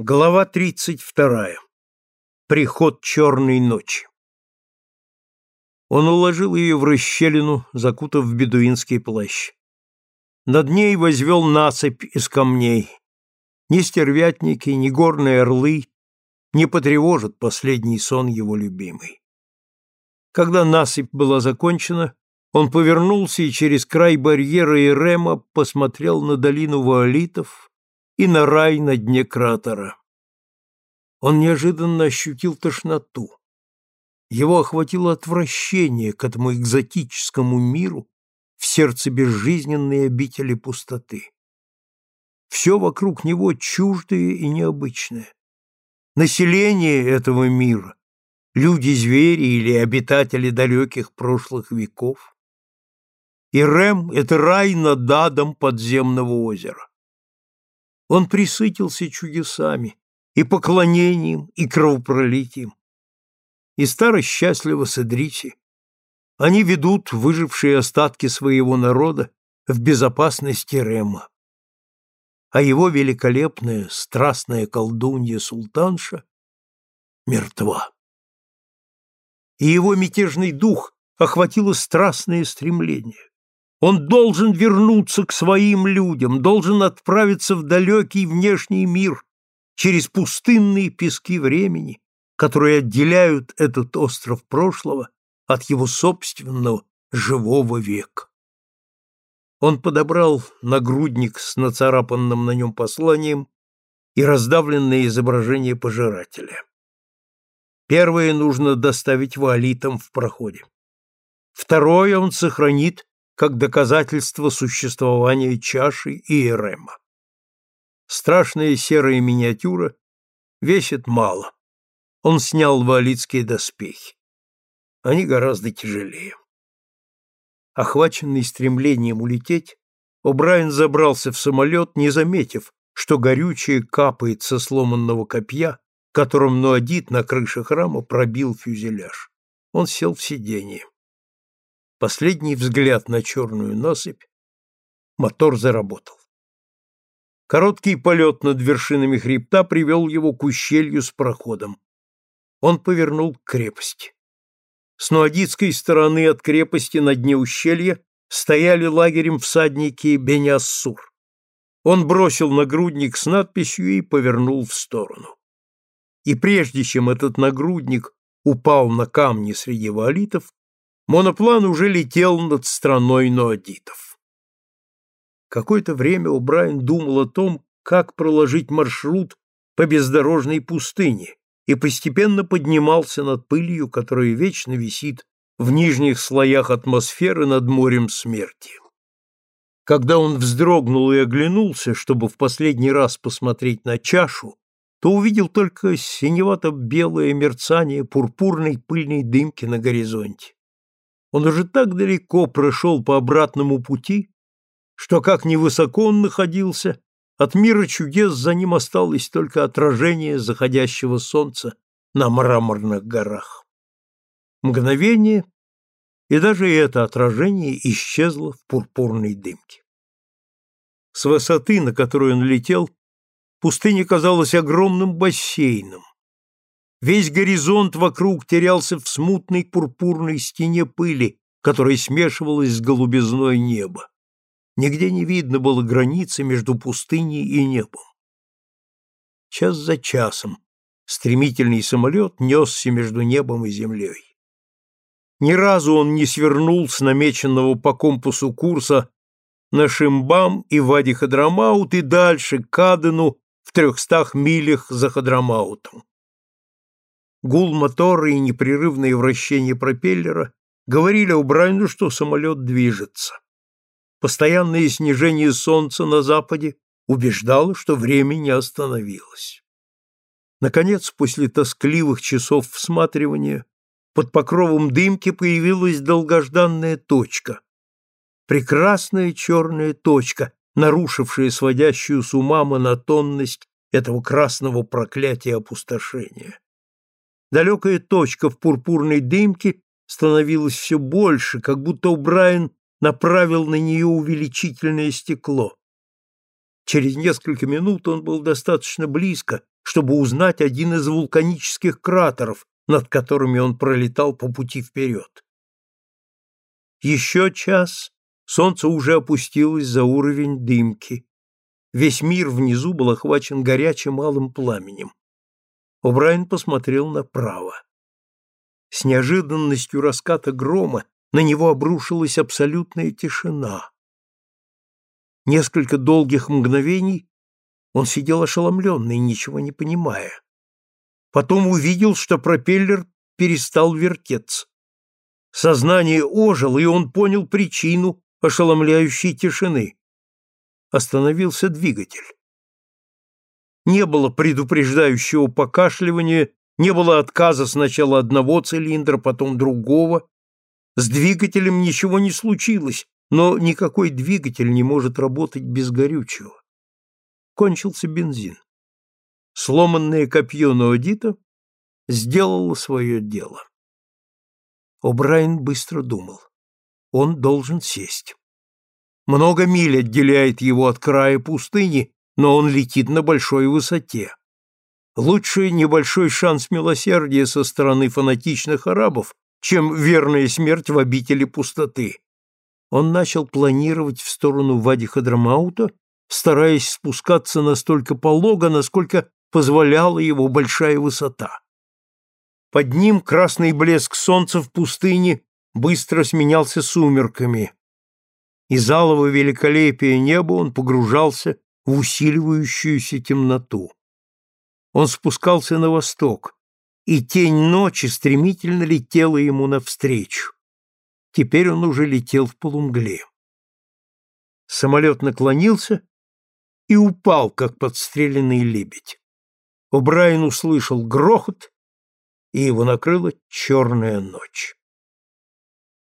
Глава 32. Приход черной ночи. Он уложил ее в расщелину, закутав в бедуинский плащ. Над ней возвел насыпь из камней. Ни стервятники, ни горные орлы не потревожат последний сон его любимой. Когда насыпь была закончена, он повернулся и через край барьера и рема посмотрел на долину ваолитов, и на рай на дне кратера. Он неожиданно ощутил тошноту. Его охватило отвращение к этому экзотическому миру в сердце безжизненной обители пустоты. Все вокруг него чуждое и необычное. Население этого мира, люди-звери или обитатели далеких прошлых веков. И Рэм — это рай над адом подземного озера. Он присытился чудесами, и поклонением, и кровопролитием. И старо счастливо с Идрити. Они ведут выжившие остатки своего народа в безопасности Рема. А его великолепная, страстная колдунья-султанша мертва. И его мятежный дух охватило страстное стремление. Он должен вернуться к своим людям, должен отправиться в далекий внешний мир через пустынные пески времени, которые отделяют этот остров прошлого от его собственного живого века. Он подобрал нагрудник с нацарапанным на нем посланием и раздавленное изображение пожирателя. Первое нужно доставить валитам в проходе. Второе он сохранит как доказательство существования чаши и Эрема. Страшная серая миниатюра весит мало. Он снял валицкие доспехи. Они гораздо тяжелее. Охваченный стремлением улететь, О'Брайен забрался в самолет, не заметив, что горючее капает со сломанного копья, которым Нуадит на крыше храма пробил фюзеляж. Он сел в сиденье. Последний взгляд на черную насыпь. Мотор заработал. Короткий полет над вершинами хребта привел его к ущелью с проходом. Он повернул к крепости. С нуадитской стороны от крепости на дне ущелья стояли лагерем всадники Бениассур. Он бросил нагрудник с надписью и повернул в сторону. И прежде чем этот нагрудник упал на камни среди валитов, Моноплан уже летел над страной ноадитов. Какое-то время Убрайн думал о том, как проложить маршрут по бездорожной пустыне, и постепенно поднимался над пылью, которая вечно висит в нижних слоях атмосферы над морем смерти. Когда он вздрогнул и оглянулся, чтобы в последний раз посмотреть на чашу, то увидел только синевато-белое мерцание пурпурной пыльной дымки на горизонте. Он уже так далеко прошел по обратному пути, что, как невысоко он находился, от мира чудес за ним осталось только отражение заходящего солнца на мраморных горах. Мгновение, и даже это отражение исчезло в пурпурной дымке. С высоты, на которую он летел, пустыня казалась огромным бассейном, Весь горизонт вокруг терялся в смутной пурпурной стене пыли, которая смешивалась с голубизной неба. Нигде не видно было границы между пустыней и небом. Час за часом стремительный самолет несся между небом и землей. Ни разу он не свернул с намеченного по компасу курса на Шимбам и Вади Хадрамаут и дальше к Адену в трехстах милях за Хадрамаутом. Гул мотора и непрерывное вращение пропеллера говорили Убрайну, что самолет движется. Постоянное снижение солнца на западе убеждало, что время не остановилось. Наконец, после тоскливых часов всматривания, под покровом дымки появилась долгожданная точка. Прекрасная черная точка, нарушившая сводящую с ума монотонность этого красного проклятия опустошения. Далекая точка в пурпурной дымке становилась все больше, как будто Брайан направил на нее увеличительное стекло. Через несколько минут он был достаточно близко, чтобы узнать один из вулканических кратеров, над которыми он пролетал по пути вперед. Еще час солнце уже опустилось за уровень дымки. Весь мир внизу был охвачен горячим малым пламенем. О'Брайен посмотрел направо. С неожиданностью раската грома на него обрушилась абсолютная тишина. Несколько долгих мгновений он сидел ошеломленный, ничего не понимая. Потом увидел, что пропеллер перестал вертеться. Сознание ожило, и он понял причину ошеломляющей тишины. Остановился двигатель. Не было предупреждающего покашливания, не было отказа сначала одного цилиндра, потом другого. С двигателем ничего не случилось, но никакой двигатель не может работать без горючего. Кончился бензин. Сломанное копье Ноодита сделало свое дело. О'Брайен быстро думал. Он должен сесть. Много миль отделяет его от края пустыни, но он летит на большой высоте. Лучше небольшой шанс милосердия со стороны фанатичных арабов, чем верная смерть в обители пустоты. Он начал планировать в сторону Вади Хадрамаута, стараясь спускаться настолько полого, насколько позволяла его большая высота. Под ним красный блеск солнца в пустыне быстро сменялся сумерками. Из алого великолепия неба он погружался в усиливающуюся темноту. Он спускался на восток, и тень ночи стремительно летела ему навстречу. Теперь он уже летел в полумгле. Самолет наклонился и упал, как подстреленный лебедь. О'Брайен услышал грохот, и его накрыла черная ночь.